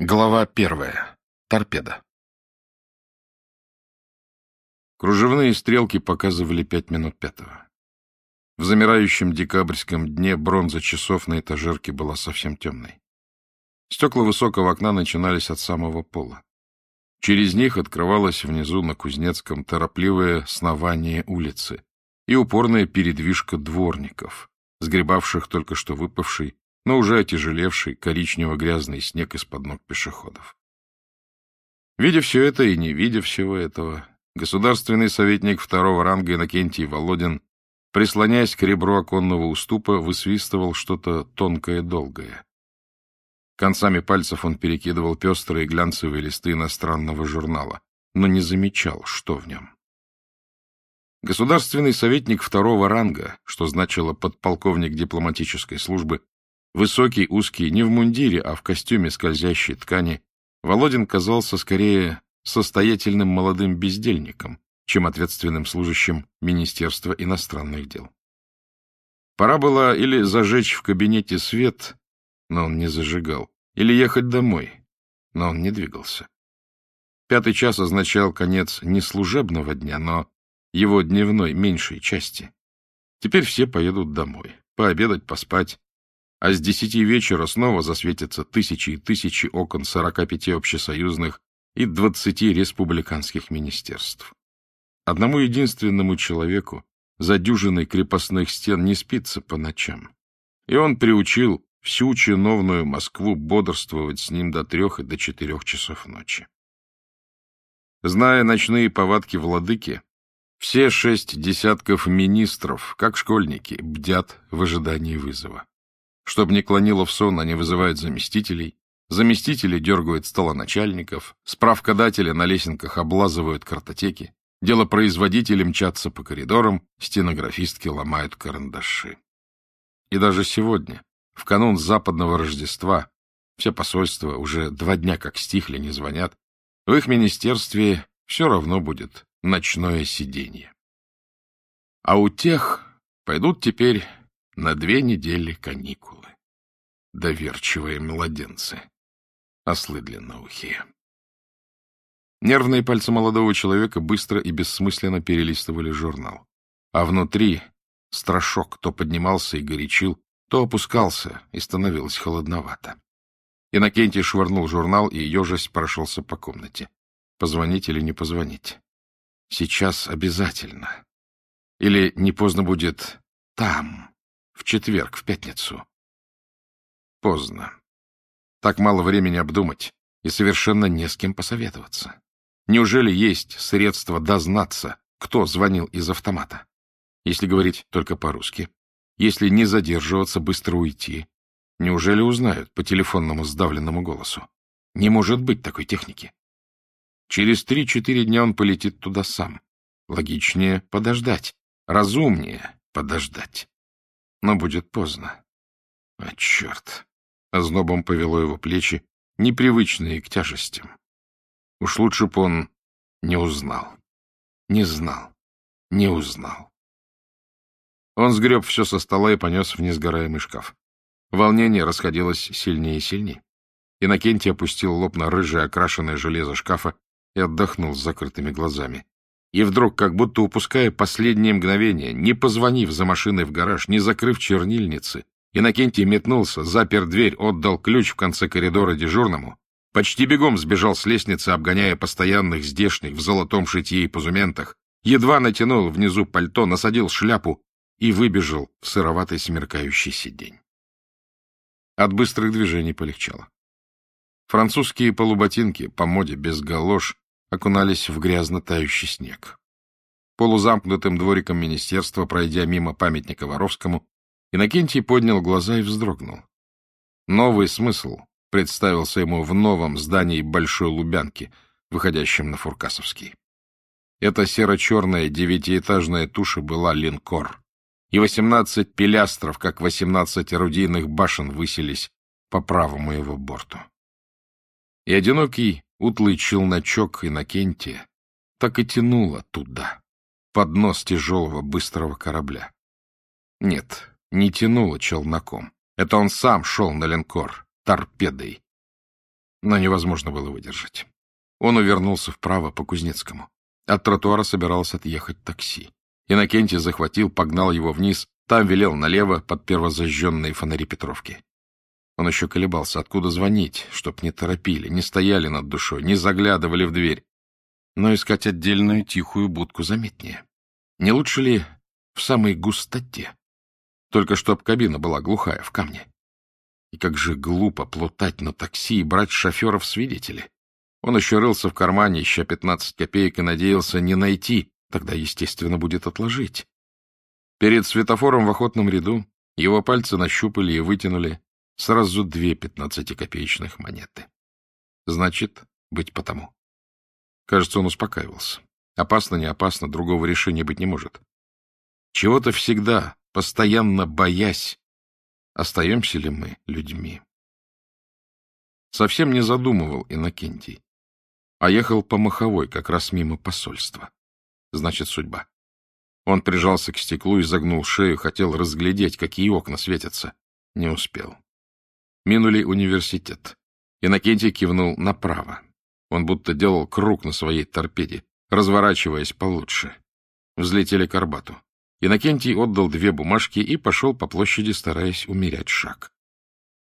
Глава первая. Торпеда. Кружевные стрелки показывали пять минут пятого. В замирающем декабрьском дне бронза часов на этажерке была совсем темной. Стекла высокого окна начинались от самого пола. Через них открывалось внизу на Кузнецком торопливое снование улицы и упорная передвижка дворников, сгребавших только что выпавший но уже отяжелевший коричнево-грязный снег из-под ног пешеходов. Видя все это и не видя всего этого, государственный советник второго ранга Иннокентий Володин, прислоняясь к ребру оконного уступа, высвистывал что-то тонкое-долгое. Концами пальцев он перекидывал пестрые глянцевые листы иностранного журнала, но не замечал, что в нем. Государственный советник второго ранга, что значило подполковник дипломатической службы, Высокий, узкий, не в мундире, а в костюме скользящей ткани, Володин казался скорее состоятельным молодым бездельником, чем ответственным служащим Министерства иностранных дел. Пора было или зажечь в кабинете свет, но он не зажигал, или ехать домой, но он не двигался. Пятый час означал конец не служебного дня, но его дневной меньшей части. Теперь все поедут домой, пообедать, поспать, а с десяти вечера снова засветятся тысячи и тысячи окон сорока пяти общесоюзных и двадцати республиканских министерств. Одному единственному человеку за дюжиной крепостных стен не спится по ночам, и он приучил всю чиновную Москву бодрствовать с ним до трех и до четырех часов ночи. Зная ночные повадки владыки, все шесть десятков министров, как школьники, бдят в ожидании вызова. Чтобы не клонило в сон, они вызывают заместителей. Заместители дергают столоначальников, справкодатели на лесенках облазывают картотеки, делопроизводители мчатся по коридорам, стенографистки ломают карандаши. И даже сегодня, в канун западного Рождества, все посольства уже два дня как стихли, не звонят, в их министерстве все равно будет ночное сиденье. А у тех пойдут теперь на две недели каникулы. Доверчивые младенцы, ослы длинноухие. Нервные пальцы молодого человека быстро и бессмысленно перелистывали журнал. А внутри страшок то поднимался и горячил, то опускался, и становилось холодновато. Иннокентий швырнул журнал, и ежась прошелся по комнате. Позвонить или не позвонить? Сейчас обязательно. Или не поздно будет там, в четверг, в пятницу. Поздно. Так мало времени обдумать и совершенно не с кем посоветоваться. Неужели есть средства дознаться, кто звонил из автомата? Если говорить только по-русски. Если не задерживаться, быстро уйти. Неужели узнают по телефонному сдавленному голосу? Не может быть такой техники. Через три-четыре дня он полетит туда сам. Логичнее подождать. Разумнее подождать. Но будет поздно. А черт! Ознобом повело его плечи, непривычные к тяжестям. Уж лучше б он не узнал. Не знал. Не узнал. Он сгреб все со стола и понес в несгораемый шкаф. Волнение расходилось сильнее и сильнее. Иннокентий опустил лоб на рыжее окрашенное железо шкафа и отдохнул с закрытыми глазами. И вдруг, как будто упуская последнее мгновение, не позвонив за машиной в гараж, не закрыв чернильницы, Иннокентий метнулся, запер дверь, отдал ключ в конце коридора дежурному, почти бегом сбежал с лестницы, обгоняя постоянных здешних в золотом шитье и позументах, едва натянул внизу пальто, насадил шляпу и выбежал в сыроватый смеркающийся день. От быстрых движений полегчало. Французские полуботинки, по моде без галош, окунались в грязно тающий снег. Полузамкнутым двориком министерства, пройдя мимо памятника Воровскому, Иннокентий поднял глаза и вздрогнул. Новый смысл представился ему в новом здании Большой Лубянки, выходящем на Фуркасовский. Эта серо-черная девятиэтажная туша была линкор, и восемнадцать пилястров, как восемнадцать орудийных башен, высились по правому его борту. И одинокий утлый челночок Иннокентия так и тянуло туда, под нос тяжелого быстрого корабля. Нет, не тянуло челноком. Это он сам шел на линкор, торпедой. но невозможно было выдержать. Он увернулся вправо по Кузнецкому. От тротуара собиралось отъехать такси. Иннокентий захватил, погнал его вниз, там велел налево под первозажженные фонари Петровки. Он еще колебался, откуда звонить, чтоб не торопили, не стояли над душой, не заглядывали в дверь. Но искать отдельную тихую будку заметнее. Не лучше ли в самой густоте? Только чтоб кабина была глухая, в камне. И как же глупо плутать на такси и брать шоферов свидетели. Он еще рылся в кармане, ища пятнадцать копеек, и надеялся не найти, тогда, естественно, будет отложить. Перед светофором в охотном ряду его пальцы нащупали и вытянули сразу две пятнадцатикопеечных монеты. Значит, быть потому. Кажется, он успокаивался. Опасно, не опасно, другого решения быть не может. Чего-то всегда, постоянно боясь, остаемся ли мы людьми. Совсем не задумывал Иннокентий а ехал по маховой, как раз мимо посольства. Значит, судьба. Он прижался к стеклу и загнул шею, хотел разглядеть, какие окна светятся. Не успел. Минули университет. Иннокентий кивнул направо. Он будто делал круг на своей торпеде, разворачиваясь получше. Взлетели к Арбату. Иннокентий отдал две бумажки и пошел по площади, стараясь умерять шаг.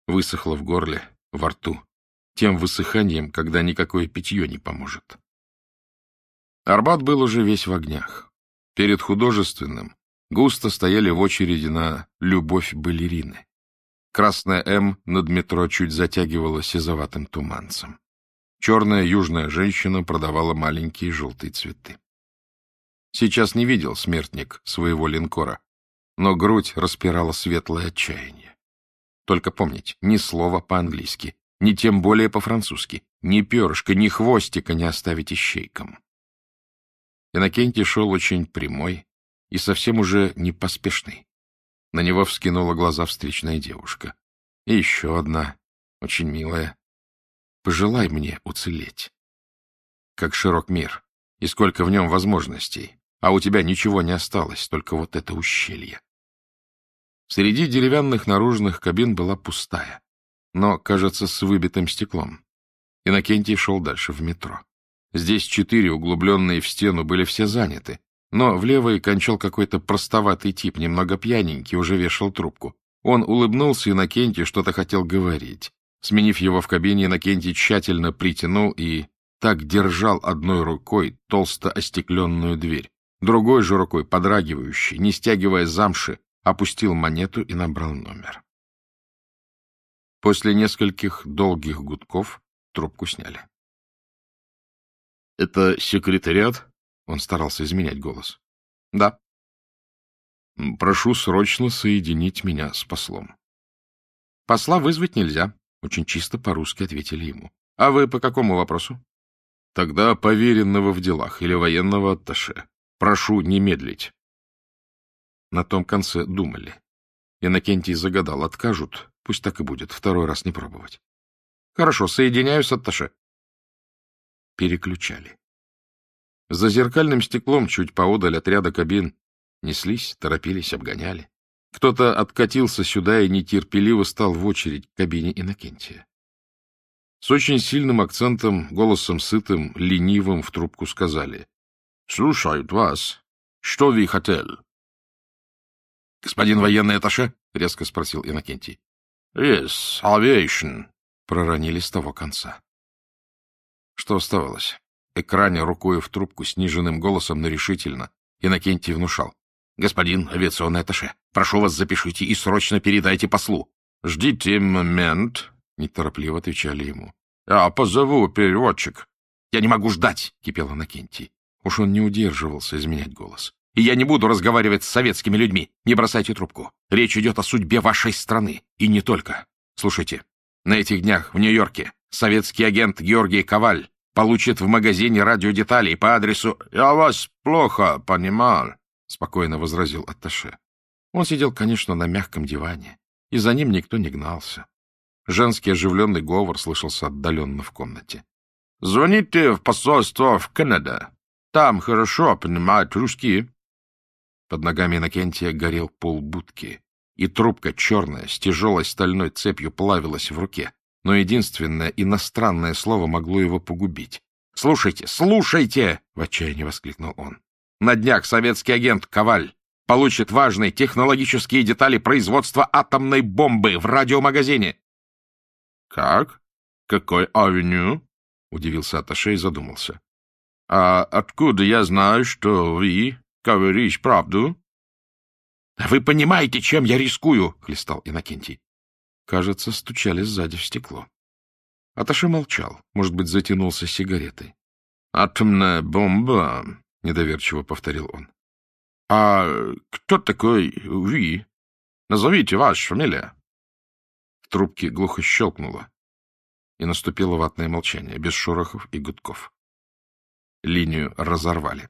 Высохло в горле, во рту тем высыханием, когда никакое питье не поможет. Арбат был уже весь в огнях. Перед художественным густо стояли в очереди на «Любовь балерины». Красная «М» над метро чуть затягивала сизоватым туманцем. Черная южная женщина продавала маленькие желтые цветы. Сейчас не видел смертник своего линкора, но грудь распирала светлое отчаяние. Только помнить, ни слова по-английски, ни тем более по-французски. Ни перышка, ни хвостика не оставить ищейкам. Иннокентий шел очень прямой и совсем уже не поспешный. На него вскинула глаза встречная девушка. И еще одна, очень милая. Пожелай мне уцелеть. Как широк мир, и сколько в нем возможностей, а у тебя ничего не осталось, только вот это ущелье. Среди деревянных наружных кабин была пустая но, кажется, с выбитым стеклом. Иннокентий шел дальше, в метро. Здесь четыре, углубленные в стену, были все заняты, но в левой кончал какой-то простоватый тип, немного пьяненький, уже вешал трубку. Он улыбнулся Иннокентию, что-то хотел говорить. Сменив его в кабине, Иннокентий тщательно притянул и так держал одной рукой толсто остекленную дверь, другой же рукой, подрагивающей, не стягивая замши, опустил монету и набрал номер. После нескольких долгих гудков трубку сняли. — Это секретариат? — он старался изменять голос. — Да. — Прошу срочно соединить меня с послом. — Посла вызвать нельзя, — очень чисто по-русски ответили ему. — А вы по какому вопросу? — Тогда поверенного в делах или военного атташе. Прошу не медлить. На том конце думали. Иннокентий загадал, откажут, Пусть так и будет, второй раз не пробовать. Хорошо, соединяю с атташе. Переключали. За зеркальным стеклом, чуть поодаль от ряда кабин, неслись, торопились, обгоняли. Кто-то откатился сюда и нетерпеливо стал в очередь к кабине Иннокентия. С очень сильным акцентом, голосом сытым, ленивым в трубку сказали. — Слушают вас. Что вы хотели? — Господин военный аташе? — резко спросил Иннокентий. Yes, aviation, — проронили с того конца. Что оставалось? Экране рукой в трубку сниженным голосом, но решительно. Иннокентий внушал. — Господин авиационный атташе, прошу вас, запишите и срочно передайте послу. — Ждите момент, — неторопливо отвечали ему. — Я позову переводчик. — Я не могу ждать, — кипел Иннокентий. Уж он не удерживался изменять голос. И я не буду разговаривать с советскими людьми. Не бросайте трубку. Речь идет о судьбе вашей страны. И не только. Слушайте, на этих днях в Нью-Йорке советский агент Георгий Коваль получит в магазине радиодеталей по адресу «Я вас плохо понимал», — спокойно возразил Атташе. Он сидел, конечно, на мягком диване, и за ним никто не гнался. Женский оживленный говор слышался отдаленно в комнате. — Звоните в посольство в Канада. Там хорошо понимают русские. Под ногами Иннокентия горел пол будки, и трубка черная с тяжелой стальной цепью плавилась в руке. Но единственное иностранное слово могло его погубить. «Слушайте, слушайте!» — в отчаянии воскликнул он. «На днях советский агент Коваль получит важные технологические детали производства атомной бомбы в радиомагазине». «Как? Какой авеню?» — удивился Аташе и задумался. «А откуда я знаю, что вы говоришь правду?» «Вы понимаете, чем я рискую?» — хлестал Иннокентий. Кажется, стучали сзади в стекло. Аташе молчал, может быть, затянулся сигаретой. «Атомная бомба», — недоверчиво повторил он. «А кто такой вы? Назовите вашу фамилию». В трубке глухо щелкнуло, и наступило ватное молчание, без шорохов и гудков. Линию разорвали.